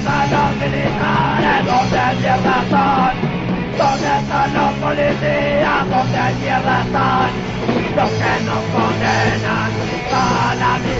están los militares? ¿Dónde mierda están? ¿Dónde los policías? ¿Dónde mierda están? Los que nos condenan a la vida.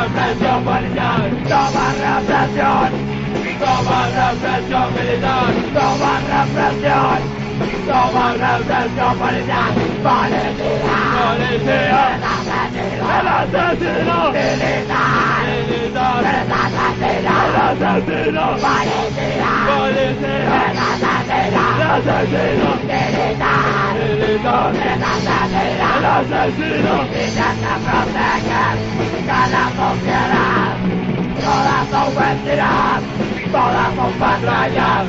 represión policial, toma represión, toma represión militar, toma represión, toma represión policial, policía, el asesino, militar, militar, el asesino, el asesino, policía, policía, asesino, militar, militar, el asesino, el asesino, intenta proteger cada sociedad, todas son mentiras, todas son patrañas,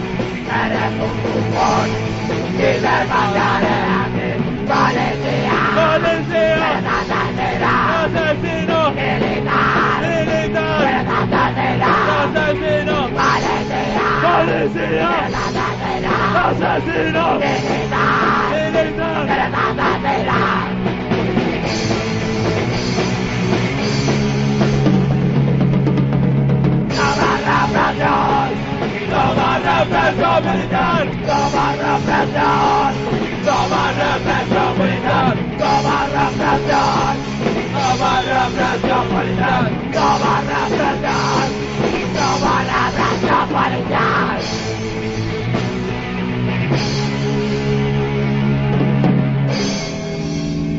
eres un bufón y te mandaré a ti, policía, policía, el asesino, asesino, militar, militar, el asesino, asesino, policía, policía, asesino, militar, militar, el asesino. Toma represión, militar, toma represión, toma represión militar, toma represión, toma represión militar, toma represión, toma represión